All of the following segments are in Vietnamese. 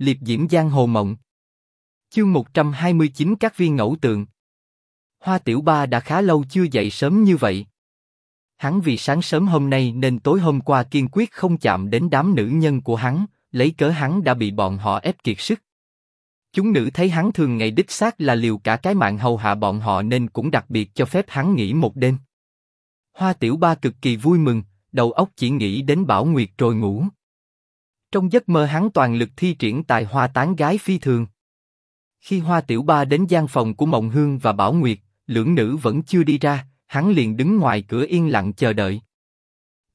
liệp diễm giang hồ mộng. Chương 129 các viên ngẫu tượng. Hoa Tiểu Ba đã khá lâu chưa dậy sớm như vậy. Hắn vì sáng sớm hôm nay nên tối hôm qua kiên quyết không chạm đến đám nữ nhân của hắn, lấy cớ hắn đã bị bọn họ ép kiệt sức. Chúng nữ thấy hắn thường ngày đích xác là liều cả cái mạng hầu hạ bọn họ nên cũng đặc biệt cho phép hắn nghỉ một đêm. Hoa Tiểu Ba cực kỳ vui mừng, đầu óc chỉ nghĩ đến Bảo Nguyệt rồi ngủ. Trong giấc mơ hắn toàn lực thi triển tài hoa tán gái phi thường. Khi Hoa Tiểu Ba đến gian phòng của Mộng Hương và Bảo Nguyệt, lưỡng nữ vẫn chưa đi ra, hắn liền đứng ngoài cửa yên lặng chờ đợi.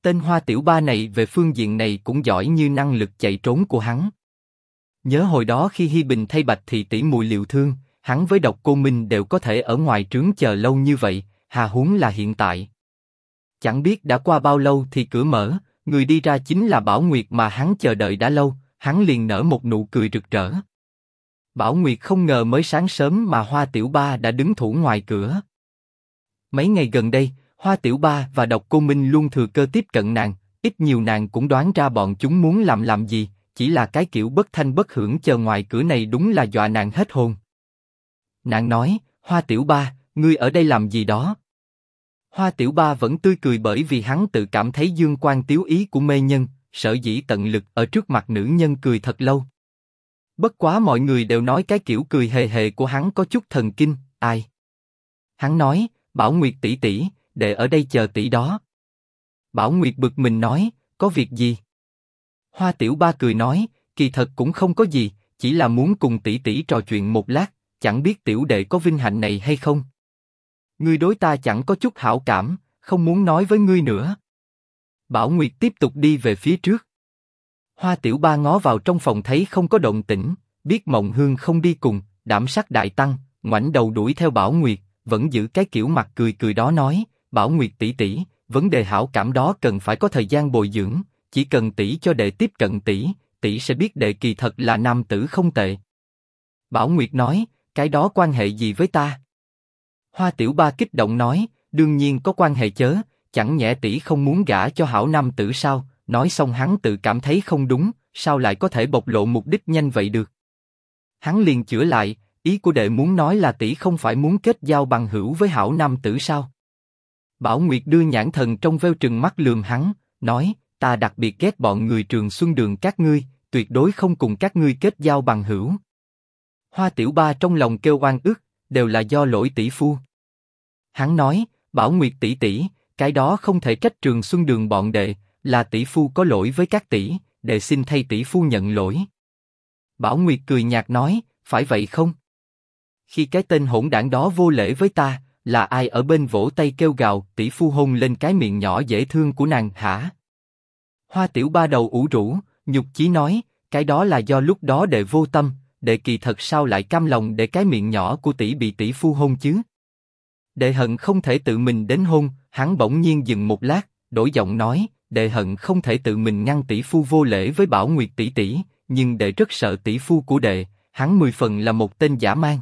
Tên Hoa Tiểu Ba này về phương diện này cũng giỏi như năng lực chạy trốn của hắn. Nhớ hồi đó khi Hi Bình thay Bạch Thị tỷ mùi liệu thương, hắn với Độc Cô Minh đều có thể ở ngoài trướng chờ lâu như vậy, hà huống là hiện tại. Chẳng biết đã qua bao lâu thì cửa mở, người đi ra chính là Bảo Nguyệt mà hắn chờ đợi đã lâu, hắn liền nở một nụ cười rực rỡ. Bảo Nguyệt không ngờ mới sáng sớm mà Hoa Tiểu Ba đã đứng thủ ngoài cửa. Mấy ngày gần đây, Hoa Tiểu Ba và Độc Cô Minh luôn thừa cơ tiếp cận nàng, ít nhiều nàng cũng đoán ra bọn chúng muốn làm làm gì, chỉ là cái kiểu bất thanh bất hưởng chờ ngoài cửa này đúng là dọa nàng hết hồn. Nàng nói, Hoa Tiểu Ba, ngươi ở đây làm gì đó? Hoa Tiểu Ba vẫn tươi cười bởi vì hắn tự cảm thấy dương quan tiếu ý của mê nhân, sở dĩ tận lực ở trước mặt nữ nhân cười thật lâu. Bất quá mọi người đều nói cái kiểu cười hề hề của hắn có chút thần kinh, ai? Hắn nói, Bảo Nguyệt tỷ tỷ, để ở đây chờ tỷ đó. Bảo Nguyệt bực mình nói, có việc gì? Hoa Tiểu Ba cười nói, kỳ thật cũng không có gì, chỉ là muốn cùng tỷ tỷ trò chuyện một lát, chẳng biết tiểu đệ có vinh hạnh này hay không. Ngươi đối ta chẳng có chút hảo cảm, không muốn nói với ngươi nữa. Bảo Nguyệt tiếp tục đi về phía trước. Hoa Tiểu Ba ngó vào trong phòng thấy không có động tĩnh, biết Mộng Hương không đi cùng, đảm sắc đại tăng, ngoảnh đầu đuổi theo Bảo Nguyệt, vẫn giữ cái kiểu mặt cười cười đó nói, Bảo Nguyệt tỷ tỷ, vấn đề hảo cảm đó cần phải có thời gian bồi dưỡng, chỉ cần tỷ cho đệ tiếp cận tỷ, tỷ sẽ biết đệ kỳ thật là nam tử không tệ. Bảo Nguyệt nói, cái đó quan hệ gì với ta? Hoa Tiểu Ba kích động nói, đương nhiên có quan hệ chớ, chẳng nhẽ tỷ không muốn gả cho hảo nam tử sao? Nói xong hắn tự cảm thấy không đúng, sao lại có thể bộc lộ mục đích nhanh vậy được? Hắn liền chữa lại, ý của đệ muốn nói là tỷ không phải muốn kết giao bằng hữu với hảo nam tử sao? Bảo Nguyệt đưa nhãn thần trong veo trừng mắt lườm hắn, nói, ta đặc biệt ghét bọn người trường xuân đường các ngươi, tuyệt đối không cùng các ngươi kết giao bằng hữu. Hoa Tiểu Ba trong lòng kêu oan ức, đều là do lỗi tỷ phu. Hắn nói, Bảo Nguyệt tỷ tỷ, cái đó không thể trách trường xuân đường bọn đệ, là tỷ phu có lỗi với các tỷ, đệ xin thay tỷ phu nhận lỗi. Bảo Nguyệt cười nhạt nói, phải vậy không? Khi cái tên hỗn đảng đó vô lễ với ta, là ai ở bên vỗ tay kêu gào, tỷ phu hôn lên cái miệng nhỏ dễ thương của nàng hả? Hoa Tiểu Ba đầu ủ rũ, nhục chí nói, cái đó là do lúc đó đệ vô tâm, đệ kỳ thật sao lại cam lòng để cái miệng nhỏ của tỷ bị tỷ phu hôn chứ? Đệ hận không thể tự mình đến hôn, hắn bỗng nhiên dừng một lát, đổi giọng nói, đệ hận không thể tự mình ngăn tỷ phu vô lễ với Bảo Nguyệt tỷ tỷ, nhưng đệ rất sợ tỷ phu của đệ, hắn mười phần là một tên giả man.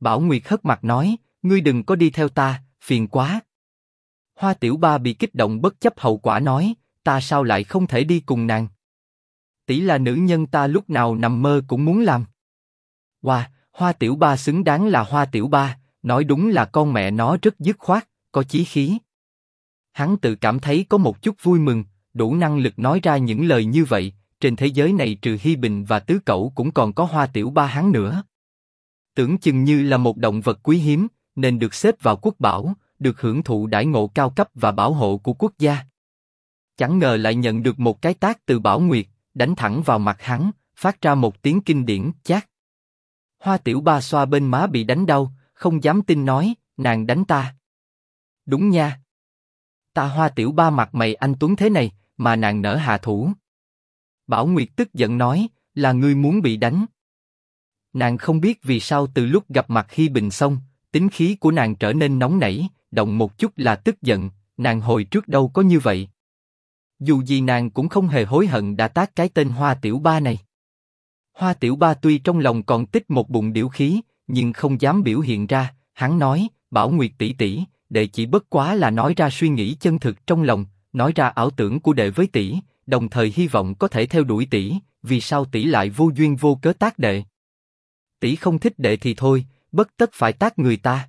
Bảo Nguyệt hất mặt nói, ngươi đừng có đi theo ta, phiền quá. Hoa Tiểu Ba bị kích động bất chấp hậu quả nói, ta sao lại không thể đi cùng nàng? Tỷ là nữ nhân ta lúc nào nằm mơ cũng muốn làm. Wow, Hoa Tiểu Ba xứng đáng là Hoa Tiểu Ba, nói đúng là con mẹ nó rất dứt khoát, có chí khí. Hắn tự cảm thấy có một chút vui mừng, đủ năng lực nói ra những lời như vậy. Trên thế giới này trừ Hi Bình và Tứ cậu cũng còn có Hoa Tiểu Ba hắn nữa. Tưởng chừng như là một động vật quý hiếm, nên được xếp vào quốc bảo, được hưởng thụ đãi ngộ cao cấp và bảo hộ của quốc gia. Chẳng ngờ lại nhận được một cái tác từ Bảo Nguyệt, đánh thẳng vào mặt hắn, phát ra một tiếng kinh điển, chát. Hoa Tiểu Ba xoa bên má bị đánh đau, không dám tin nói, nàng đánh ta. Đúng nha. Ta Hoa Tiểu Ba mặt mày anh tuấn thế này, mà nàng nở hạ thủ. Bảo Nguyệt tức giận nói, là ngươi muốn bị đánh. Nàng không biết vì sao từ lúc gặp mặt Hi Bình xong, tính khí của nàng trở nên nóng nảy, động một chút là tức giận, nàng hồi trước đâu có như vậy. Dù gì nàng cũng không hề hối hận đã tác cái tên Hoa Tiểu Ba này. Hoa Tiểu Ba tuy trong lòng còn tích một bụng điểu khí, nhưng không dám biểu hiện ra. Hắn nói, Bảo Nguyệt tỷ tỷ, đệ chỉ bất quá là nói ra suy nghĩ chân thực trong lòng, nói ra ảo tưởng của đệ với tỷ, đồng thời hy vọng có thể theo đuổi tỷ, vì sao tỷ lại vô duyên vô cớ tác đệ? Tỷ không thích đệ thì thôi, bất tất phải tác người ta.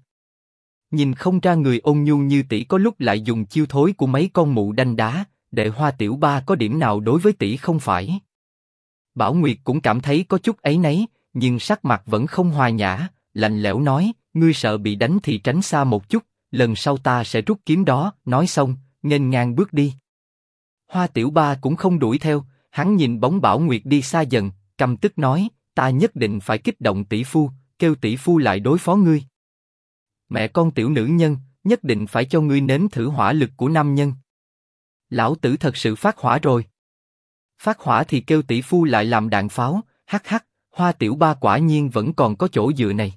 Nhìn không ra người ôn nhu như tỷ có lúc lại dùng chiêu thối của mấy con mụ đanh đá, đệ hoa tiểu ba có điểm nào đối với tỷ không phải. Bảo Nguyệt cũng cảm thấy có chút ấy nấy, nhưng sắc mặt vẫn không hòa nhã, lạnh lẽo nói, ngươi sợ bị đánh thì tránh xa một chút, lần sau ta sẽ rút kiếm đó. Nói xong, nghênh ngang bước đi. Hoa Tiểu Ba cũng không đuổi theo, hắn nhìn bóng Bảo Nguyệt đi xa dần, cầm tức nói, ta nhất định phải kích động tỷ phu, kêu tỷ phu lại đối phó ngươi. Mẹ con tiểu nữ nhân, nhất định phải cho ngươi nếm thử hỏa lực của nam nhân. Lão tử thật sự phát hỏa rồi. Phát hỏa thì kêu tỷ phu lại làm đạn pháo, hắc hắc, hoa tiểu ba quả nhiên vẫn còn có chỗ dựa này.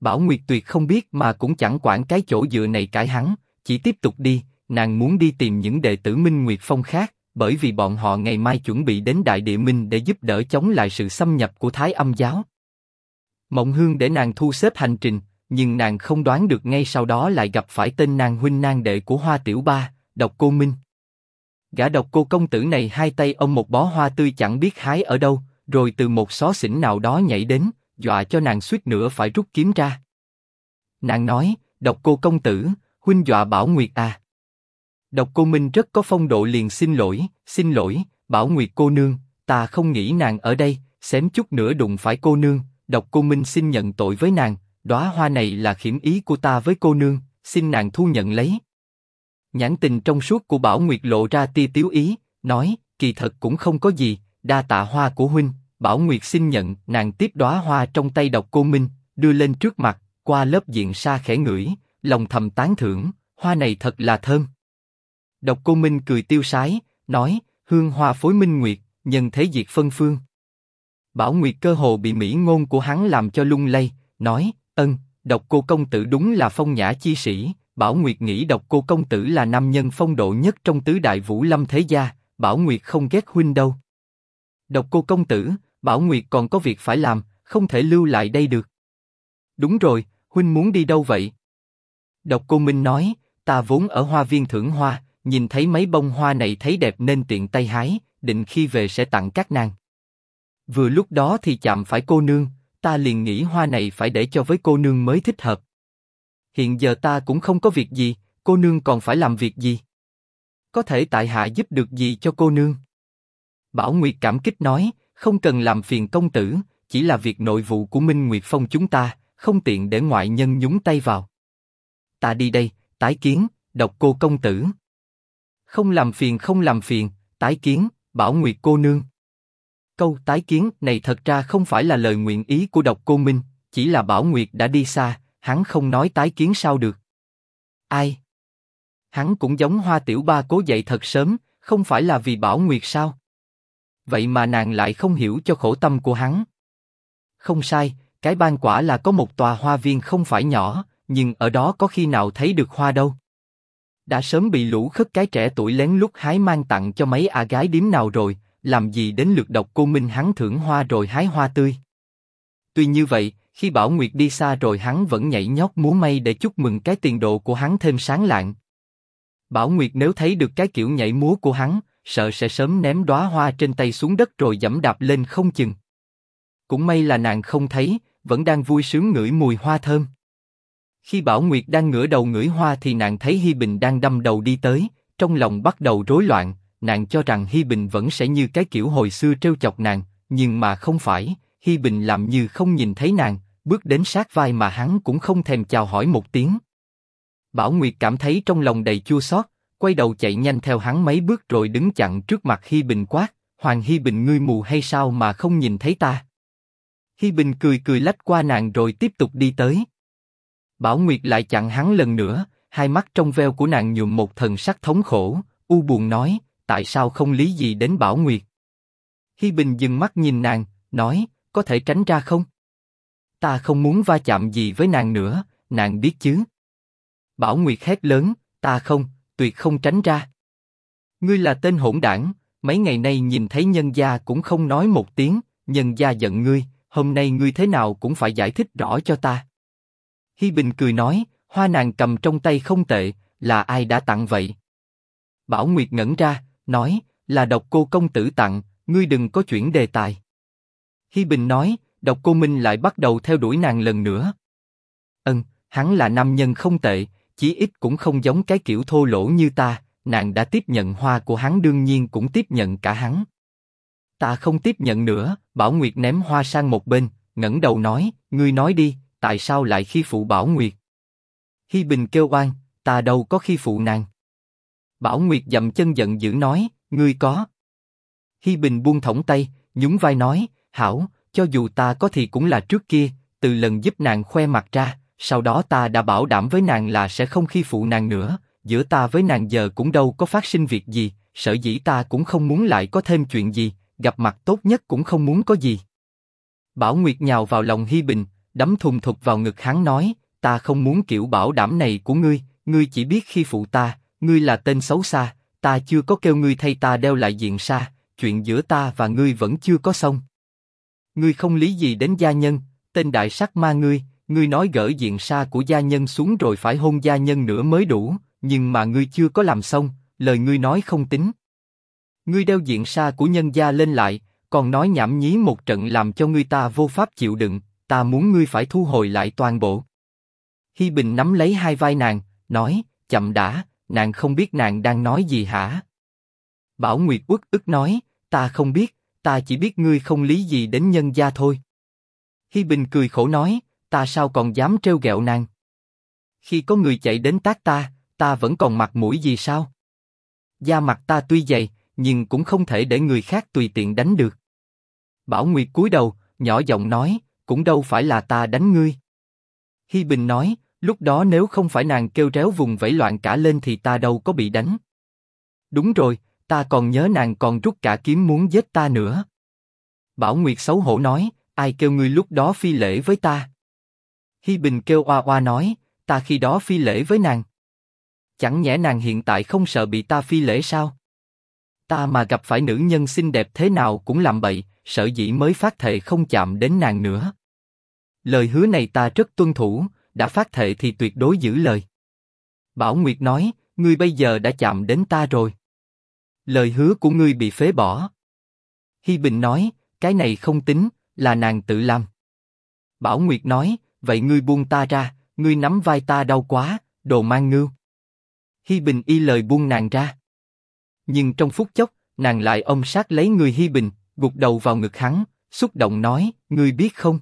Bảo Nguyệt tuyệt không biết mà cũng chẳng quản cái chỗ dựa này cãi hắn, chỉ tiếp tục đi, nàng muốn đi tìm những đệ tử Minh Nguyệt Phong khác, bởi vì bọn họ ngày mai chuẩn bị đến Đại Địa Minh để giúp đỡ chống lại sự xâm nhập của Thái Âm giáo. Mộng Hương để nàng thu xếp hành trình, nhưng nàng không đoán được ngay sau đó lại gặp phải tên nàng huynh nang đệ của Hoa Tiểu Ba, Độc Cô Minh. Gã độc cô công tử này hai tay ôm một bó hoa tươi chẳng biết hái ở đâu, rồi từ một xó xỉnh nào đó nhảy đến, dọa cho nàng suýt nữa phải rút kiếm ra. Nàng nói, độc cô công tử, huynh dọa Bảo Nguyệt à. Độc cô Minh rất có phong độ liền xin lỗi, xin lỗi, Bảo Nguyệt cô nương, ta không nghĩ nàng ở đây, xém chút nữa đụng phải cô nương. Độc cô Minh xin nhận tội với nàng, đóa hoa này là khiểm ý của ta với cô nương, xin nàng thu nhận lấy. Nhãn tình trong suốt của Bảo Nguyệt lộ ra tia tiếu ý, nói, kỳ thật cũng không có gì, đa tạ hoa của huynh. Bảo Nguyệt xin nhận, nàng tiếp đóa hoa trong tay độc cô Minh, đưa lên trước mặt, qua lớp diện sa khẽ ngửi, lòng thầm tán thưởng, hoa này thật là thơm. Độc cô Minh cười tiêu sái, nói, hương hoa phối minh nguyệt, nhân thế diệt phân phương. Bảo Nguyệt cơ hồ bị mỹ ngôn của hắn làm cho lung lay, nói, ân, độc cô công tử đúng là phong nhã chi sĩ. Bảo Nguyệt nghĩ độc cô công tử là nam nhân phong độ nhất trong tứ đại vũ lâm thế gia, Bảo Nguyệt không ghét huynh đâu. Độc cô công tử, Bảo Nguyệt còn có việc phải làm, không thể lưu lại đây được. Đúng rồi, huynh muốn đi đâu vậy? Độc cô Minh nói, ta vốn ở hoa viên thưởng hoa, nhìn thấy mấy bông hoa này thấy đẹp nên tiện tay hái, định khi về sẽ tặng các nàng. Vừa lúc đó thì chạm phải cô nương, ta liền nghĩ hoa này phải để cho với cô nương mới thích hợp. Hiện giờ ta cũng không có việc gì, cô nương còn phải làm việc gì? Có thể tại hạ giúp được gì cho cô nương? Bảo Nguyệt cảm kích nói, không cần làm phiền công tử, chỉ là việc nội vụ của Minh Nguyệt Phong chúng ta, không tiện để ngoại nhân nhúng tay vào. Ta đi đây, tái kiến, độc cô công tử. Không làm phiền không làm phiền, tái kiến, Bảo Nguyệt cô nương. Câu tái kiến này thật ra không phải là lời nguyện ý của độc cô Minh, chỉ là Bảo Nguyệt đã đi xa, hắn không nói tái kiến sao được. Ai? Hắn cũng giống Hoa Tiểu Ba cố dậy thật sớm, không phải là vì Bảo Nguyệt sao? Vậy mà nàng lại không hiểu cho khổ tâm của hắn. Không sai, cái ban quả là có một tòa hoa viên không phải nhỏ, nhưng ở đó có khi nào thấy được hoa đâu. Đã sớm bị lũ khất cái trẻ tuổi lén lút hái mang tặng cho mấy a gái điếm nào rồi, làm gì đến lượt độc cô Minh hắn thưởng hoa rồi hái hoa tươi. Tuy như vậy, khi Bảo Nguyệt đi xa rồi hắn vẫn nhảy nhót múa may để chúc mừng cái tiền độ của hắn thêm sáng lạng. Bảo Nguyệt nếu thấy được cái kiểu nhảy múa của hắn, sợ sẽ sớm ném đóa hoa trên tay xuống đất rồi dẫm đạp lên không chừng. Cũng may là nàng không thấy, vẫn đang vui sướng ngửi mùi hoa thơm. Khi Bảo Nguyệt đang ngửa đầu ngửi hoa thì nàng thấy Hi Bình đang đâm đầu đi tới, trong lòng bắt đầu rối loạn, nàng cho rằng Hi Bình vẫn sẽ như cái kiểu hồi xưa trêu chọc nàng, nhưng mà không phải, Hi Bình làm như không nhìn thấy nàng, bước đến sát vai mà hắn cũng không thèm chào hỏi một tiếng. Bảo Nguyệt cảm thấy trong lòng đầy chua xót, quay đầu chạy nhanh theo hắn mấy bước rồi đứng chặn trước mặt Hi Bình quát, Hoàng Hi Bình ngươi mù hay sao mà không nhìn thấy ta? Hi Bình cười cười lách qua nàng rồi tiếp tục đi tới. Bảo Nguyệt lại chặn hắn lần nữa, hai mắt trong veo của nàng nhuộm một thần sắc thống khổ, u buồn nói, tại sao không lý gì đến Bảo Nguyệt? Hi Bình dừng mắt nhìn nàng, nói, có thể tránh ra không? Ta không muốn va chạm gì với nàng nữa, nàng biết chứ? Bảo Nguyệt hét lớn, ta không, tuyệt không tránh ra. Ngươi là tên hỗn đảng, mấy ngày nay nhìn thấy nhân gia cũng không nói một tiếng, nhân gia giận ngươi, hôm nay ngươi thế nào cũng phải giải thích rõ cho ta. Hi Bình cười nói, hoa nàng cầm trong tay không tệ, là ai đã tặng vậy? Bảo Nguyệt ngẩn ra, nói, là độc cô công tử tặng, ngươi đừng có chuyển đề tài. Hi Bình nói, độc cô Minh lại bắt đầu theo đuổi nàng lần nữa. Ân, hắn là nam nhân không tệ, chí ít cũng không giống cái kiểu thô lỗ như ta, nàng đã tiếp nhận hoa của hắn đương nhiên cũng tiếp nhận cả hắn. Ta không tiếp nhận nữa, Bảo Nguyệt ném hoa sang một bên, ngẩng đầu nói, ngươi nói đi, tại sao lại khi phụ Bảo Nguyệt? Hi Bình kêu oan, ta đâu có khi phụ nàng. Bảo Nguyệt dậm chân giận dữ nói, ngươi có. Hi Bình buông thõng tay, nhún vai nói, hảo, cho dù ta có thì cũng là trước kia, từ lần giúp nàng khoe mặt ra, sau đó ta đã bảo đảm với nàng là sẽ không khi phụ nàng nữa, giữa ta với nàng giờ cũng đâu có phát sinh việc gì, sở dĩ ta cũng không muốn lại có thêm chuyện gì, gặp mặt tốt nhất cũng không muốn có gì. Bảo Nguyệt nhào vào lòng Hi Bình, đấm thùng thục vào ngực hắn nói, ta không muốn kiểu bảo đảm này của ngươi, ngươi chỉ biết khi phụ ta, ngươi là tên xấu xa, ta chưa có kêu ngươi thay ta đeo lại diện sa, chuyện giữa ta và ngươi vẫn chưa có xong. Ngươi không lý gì đến gia nhân, tên đại sắc ma ngươi, ngươi nói gỡ diện sa của gia nhân xuống rồi phải hôn gia nhân nữa mới đủ, nhưng mà ngươi chưa có làm xong, lời ngươi nói không tính. Ngươi đeo diện sa của nhân gia lên lại, còn nói nhảm nhí một trận làm cho ngươi ta vô pháp chịu đựng, ta muốn ngươi phải thu hồi lại toàn bộ. Hi Bình nắm lấy hai vai nàng, nói, chậm đã, nàng không biết nàng đang nói gì hả? Bảo Nguyệt uất ức nói, ta không biết, ta chỉ biết ngươi không lý gì đến nhân gia thôi. Hi Bình cười khổ nói, ta sao còn dám trêu ghẹo nàng? Khi có người chạy đến tác ta, ta vẫn còn mặt mũi gì sao? Da mặt ta tuy dày, nhưng cũng không thể để người khác tùy tiện đánh được. Bảo Nguyệt cúi đầu, nhỏ giọng nói, cũng đâu phải là ta đánh ngươi. Hi Bình nói, lúc đó nếu không phải nàng kêu réo vùng vẫy loạn cả lên thì ta đâu có bị đánh. Đúng rồi, ta còn nhớ nàng còn rút cả kiếm muốn giết ta nữa. Bảo Nguyệt xấu hổ nói, ai kêu ngươi lúc đó phi lễ với ta? Hi Bình kêu oa oa nói, ta khi đó phi lễ với nàng. Chẳng nhẽ nàng hiện tại không sợ bị ta phi lễ sao? Ta mà gặp phải nữ nhân xinh đẹp thế nào cũng làm bậy, sợ dĩ mới phát thệ không chạm đến nàng nữa. Lời hứa này ta rất tuân thủ, đã phát thệ thì tuyệt đối giữ lời. Bảo Nguyệt nói, ngươi bây giờ đã chạm đến ta rồi. Lời hứa của ngươi bị phế bỏ. Hi Bình nói, cái này không tính, là nàng tự làm. Bảo Nguyệt nói, vậy ngươi buông ta ra, ngươi nắm vai ta đau quá, đồ mang ngưu. Hi Bình y lời buông nàng ra. Nhưng trong phút chốc, nàng lại ôm sát lấy người Hi Bình, gục đầu vào ngực hắn, xúc động nói, ngươi biết không?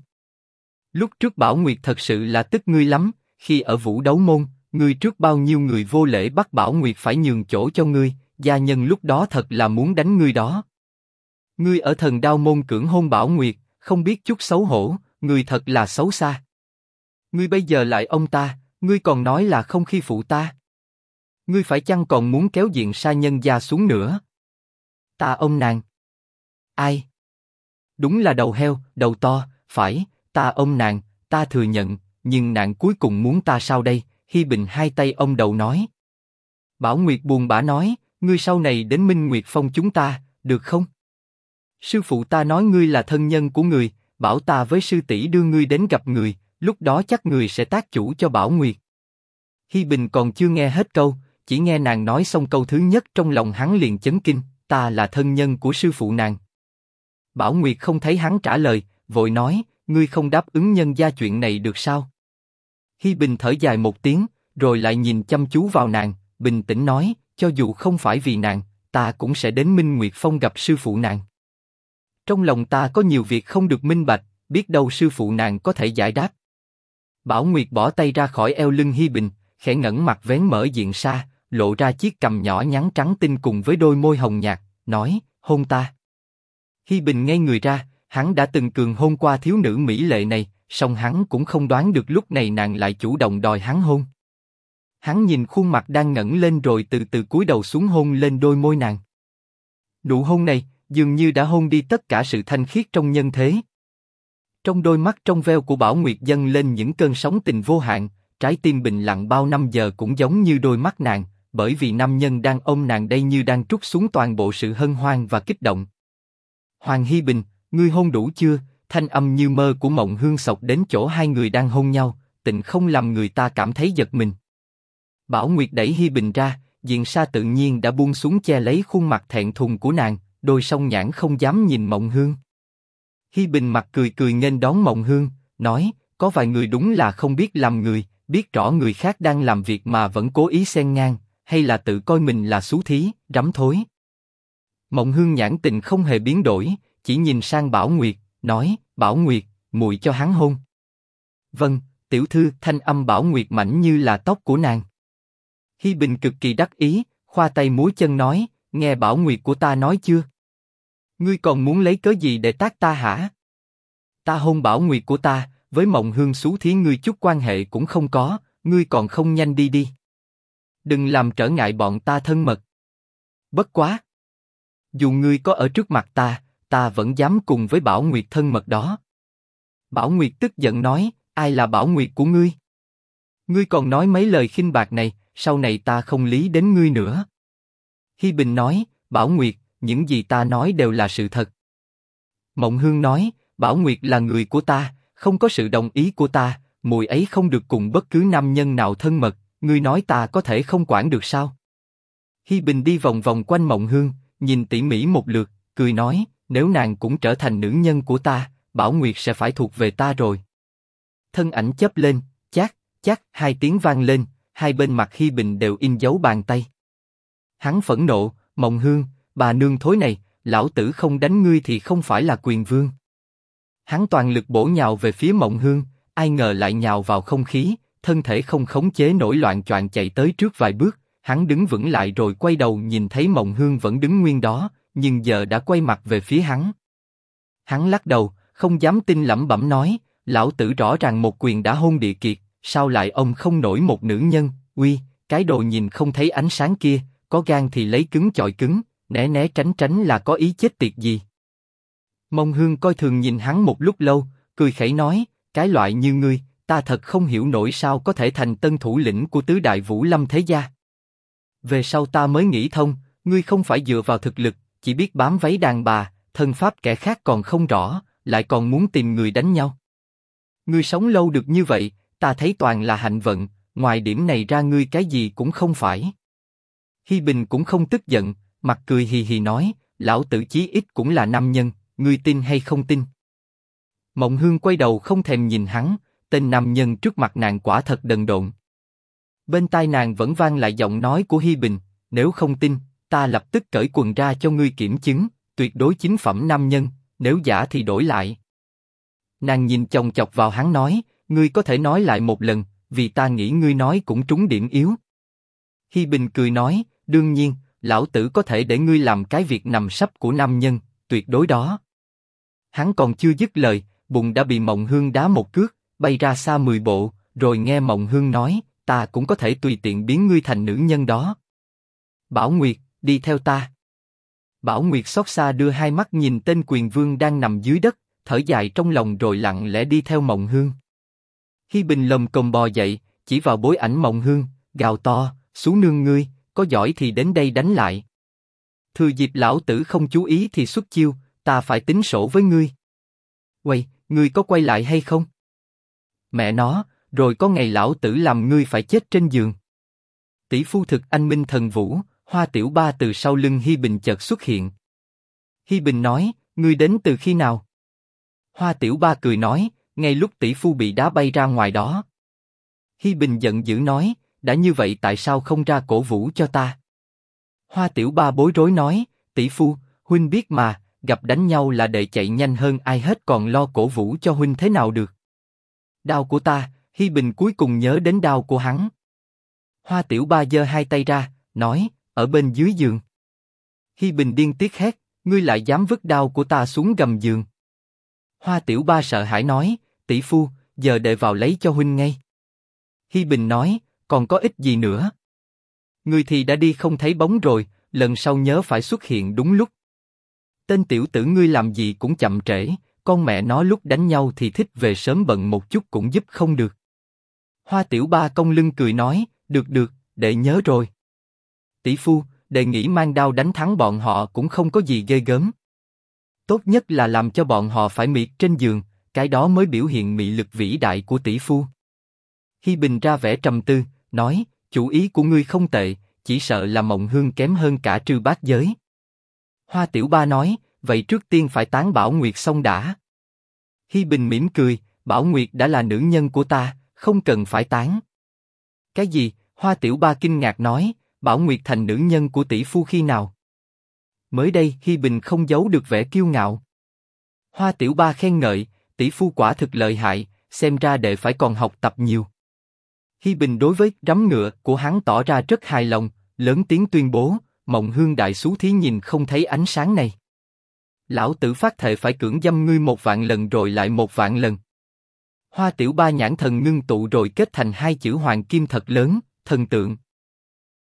Lúc trước Bảo Nguyệt thật sự là tức ngươi lắm, khi ở vũ đấu môn, ngươi trước bao nhiêu người vô lễ bắt Bảo Nguyệt phải nhường chỗ cho ngươi, gia nhân lúc đó thật là muốn đánh ngươi đó. Ngươi ở thần đao môn cưỡng hôn Bảo Nguyệt, không biết chút xấu hổ, ngươi thật là xấu xa. Ngươi bây giờ lại ông ta, ngươi còn nói là không khi phụ ta. Ngươi phải chăng còn muốn kéo diện sa nhân gia xuống nữa? Ta ông nàng. Ai? Đúng là đầu heo, đầu to, phải, ta ông nàng, ta thừa nhận, nhưng nàng cuối cùng muốn ta sao đây? Hi Bình hai tay ông đầu nói. Bảo Nguyệt buồn bã nói, ngươi sau này đến Minh Nguyệt Phong chúng ta, được không? Sư phụ ta nói ngươi là thân nhân của người, bảo ta với sư tỷ đưa ngươi đến gặp người, lúc đó chắc người sẽ tác chủ cho Bảo Nguyệt. Hi Bình còn chưa nghe hết câu, chỉ nghe nàng nói xong câu thứ nhất trong lòng hắn liền chấn kinh, ta là thân nhân của sư phụ nàng. Bảo Nguyệt không thấy hắn trả lời, vội nói, ngươi không đáp ứng nhân gia chuyện này được sao? Hi Bình thở dài một tiếng, rồi lại nhìn chăm chú vào nàng, bình tĩnh nói, cho dù không phải vì nàng, ta cũng sẽ đến Minh Nguyệt Phong gặp sư phụ nàng. Trong lòng ta có nhiều việc không được minh bạch, biết đâu sư phụ nàng có thể giải đáp. Bảo Nguyệt bỏ tay ra khỏi eo lưng Hi Bình, khẽ ngẩng mặt vén mở diện xa, lộ ra chiếc cằm nhỏ nhắn trắng tinh cùng với đôi môi hồng nhạt, nói, hôn ta. Hi Bình ngay người ra, hắn đã từng cường hôn qua thiếu nữ mỹ lệ này, song hắn cũng không đoán được lúc này nàng lại chủ động đòi hắn hôn. Hắn nhìn khuôn mặt đang ngẩng lên rồi từ từ cúi đầu xuống hôn lên đôi môi nàng. Nụ hôn này dường như đã hôn đi tất cả sự thanh khiết trong nhân thế. Trong đôi mắt trong veo của Bảo Nguyệt dâng lên những cơn sóng tình vô hạn, trái tim bình lặng bao năm giờ cũng giống như đôi mắt nàng, bởi vì nam nhân đang ôm nàng đây như đang trút xuống toàn bộ sự hân hoan và kích động. Hoàng Hi Bình, ngươi hôn đủ chưa? Thanh âm như mơ của mộng hương sộc đến chỗ hai người đang hôn nhau, tịnh không làm người ta cảm thấy giật mình. Bảo Nguyệt đẩy Hi Bình ra, diện sa tự nhiên đã buông xuống che lấy khuôn mặt thẹn thùng của nàng, đôi song nhãn không dám nhìn Mộng Hương. Hi Bình mặt cười cười nghênh đón Mộng Hương, nói, có vài người đúng là không biết làm người, biết rõ người khác đang làm việc mà vẫn cố ý xen ngang, hay là tự coi mình là xú thí, rắm thối. Mộng Hương nhãn tình không hề biến đổi, chỉ nhìn sang Bảo Nguyệt, nói, Bảo Nguyệt, muội cho hắn hôn. Vâng, tiểu thư, thanh âm Bảo Nguyệt mảnh như là tóc của nàng. Hi Bình cực kỳ đắc ý, khoa tay múa chân nói, nghe Bảo Nguyệt của ta nói chưa? Ngươi còn muốn lấy cớ gì để tác ta hả? Ta hôn Bảo Nguyệt của ta, với Mộng Hương xú thí ngươi chút quan hệ cũng không có, ngươi còn không nhanh đi đi. Đừng làm trở ngại bọn ta thân mật. Bất quá. Dù ngươi có ở trước mặt ta, ta vẫn dám cùng với Bảo Nguyệt thân mật đó. Bảo Nguyệt tức giận nói, ai là Bảo Nguyệt của ngươi? Ngươi còn nói mấy lời khinh bạc này, sau này ta không lý đến ngươi nữa. Hi Bình nói, Bảo Nguyệt, những gì ta nói đều là sự thật. Mộng Hương nói, Bảo Nguyệt là người của ta, không có sự đồng ý của ta, mùi ấy không được cùng bất cứ nam nhân nào thân mật, ngươi nói ta có thể không quản được sao? Hi Bình đi vòng vòng quanh Mộng Hương, nhìn tỉ mỉ một lượt, cười nói, nếu nàng cũng trở thành nữ nhân của ta, Bảo Nguyệt sẽ phải thuộc về ta rồi. Thân ảnh chớp lên, chát, chát, hai tiếng vang lên, hai bên mặt Hi Bình đều in dấu bàn tay. Hắn phẫn nộ, Mộng Hương, bà nương thối này, lão tử không đánh ngươi thì không phải là quyền vương. Hắn toàn lực bổ nhào về phía Mộng Hương, ai ngờ lại nhào vào không khí, thân thể không khống chế nổi loạn choạng chạy tới trước vài bước, hắn đứng vững lại rồi quay đầu nhìn thấy Mộng Hương vẫn đứng nguyên đó, nhưng giờ đã quay mặt về phía hắn. Hắn lắc đầu, không dám tin lẩm bẩm nói, lão tử rõ ràng một quyền đã hôn địa kiệt, sao lại ông không nổi một nữ nhân? Uy, cái đồ nhìn không thấy ánh sáng kia, có gan thì lấy cứng chọi cứng, né né tránh tránh là có ý chết tiệt gì? Mông Hương coi thường nhìn hắn một lúc lâu, cười khẩy nói, cái loại như ngươi, ta thật không hiểu nổi sao có thể thành tân thủ lĩnh của tứ đại vũ lâm thế gia. Về sau ta mới nghĩ thông, ngươi không phải dựa vào thực lực, chỉ biết bám váy đàn bà, thân pháp kẻ khác còn không rõ, lại còn muốn tìm người đánh nhau. Ngươi sống lâu được như vậy, ta thấy toàn là hạnh vận, ngoài điểm này ra ngươi cái gì cũng không phải. Hi Bình cũng không tức giận, mặt cười hì hì nói, lão tử chí ít cũng là nam nhân, ngươi tin hay không tin? Mộng Hương quay đầu không thèm nhìn hắn, tên nam nhân trước mặt nàng quả thật đần độn. Bên tai nàng vẫn vang lại giọng nói của Hi Bình, nếu không tin, ta lập tức cởi quần ra cho ngươi kiểm chứng, tuyệt đối chính phẩm nam nhân, nếu giả thì đổi lại. Nàng nhìn chồng chọc vào hắn nói, ngươi có thể nói lại một lần, vì ta nghĩ ngươi nói cũng trúng điểm yếu. Hi Bình cười nói, đương nhiên, lão tử có thể để ngươi làm cái việc nằm sấp của nam nhân, tuyệt đối đó. Hắn còn chưa dứt lời, bụng đã bị Mộng Hương đá một cước, bay ra xa mười bộ, rồi nghe Mộng Hương nói, ta cũng có thể tùy tiện biến ngươi thành nữ nhân đó. Bảo Nguyệt, đi theo ta. Bảo Nguyệt xót xa đưa hai mắt nhìn tên quyền vương đang nằm dưới đất, thở dài trong lòng rồi lặng lẽ đi theo Mộng Hương. Hi Bình lầm cồng bò dậy, chỉ vào bối ảnh Mộng Hương, gào to, xuống nương ngươi, có giỏi thì đến đây đánh lại. Thừa dịp lão tử không chú ý thì xuất chiêu, ta phải tính sổ với ngươi. Quay, ngươi có quay lại hay không? Mẹ nó, rồi có ngày lão tử làm ngươi phải chết trên giường. Tỷ phu thực anh minh thần vũ, hoa tiểu ba từ sau lưng Hi Bình chợt xuất hiện. Hi Bình nói, ngươi đến từ khi nào? Hoa tiểu ba cười nói, ngay lúc tỷ phu bị đá bay ra ngoài đó. Hi Bình giận dữ nói, đã như vậy tại sao không ra cổ vũ cho ta? Hoa tiểu ba bối rối nói, tỷ phu, huynh biết mà, gặp đánh nhau là để chạy nhanh hơn ai hết còn lo cổ vũ cho huynh thế nào được. đau của ta, Hi Bình cuối cùng nhớ đến đau của hắn. Hoa tiểu ba giơ hai tay ra, nói, ở bên dưới giường. Hi Bình điên tiết hét, ngươi lại dám vứt đau của ta xuống gầm giường. Hoa tiểu ba sợ hãi nói, tỷ phu, giờ đệ vào lấy cho huynh ngay. Hi Bình nói, còn có ích gì nữa? Ngươi thì đã đi không thấy bóng rồi, lần sau nhớ phải xuất hiện đúng lúc. Tên tiểu tử ngươi làm gì cũng chậm trễ, con mẹ nó lúc đánh nhau thì thích về sớm bận một chút cũng giúp không được. Hoa tiểu ba công lưng cười nói, được được, đệ nhớ rồi. Tỷ phu, đệ nghĩ mang đao đánh thắng bọn họ cũng không có gì ghê gớm. Tốt nhất là làm cho bọn họ phải miệt trên giường, cái đó mới biểu hiện mị lực vĩ đại của tỷ phu. Hi Bình ra vẻ trầm tư, nói, chủ ý của ngươi không tệ, chỉ sợ là mộng hương kém hơn cả trư bát giới. Hoa Tiểu Ba nói, vậy trước tiên phải tán Bảo Nguyệt xong đã. Hi Bình mỉm cười, Bảo Nguyệt đã là nữ nhân của ta, không cần phải tán. Cái gì? Hoa Tiểu Ba kinh ngạc nói, Bảo Nguyệt thành nữ nhân của tỷ phu khi nào? Mới đây, Hi Bình không giấu được vẻ kiêu ngạo. Hoa Tiểu Ba khen ngợi, tỷ phu quả thực lợi hại, xem ra đệ phải còn học tập nhiều. Hi Bình đối với rắm ngựa của hắn tỏ ra rất hài lòng, lớn tiếng tuyên bố, Mộng Hương Đại Sú Thí nhìn không thấy ánh sáng này. Lão tử phát thệ phải cưỡng dâm ngươi một vạn lần rồi lại một vạn lần. Hoa Tiểu Ba nhãn thần ngưng tụ rồi kết thành hai chữ hoàng kim thật lớn, thần tượng.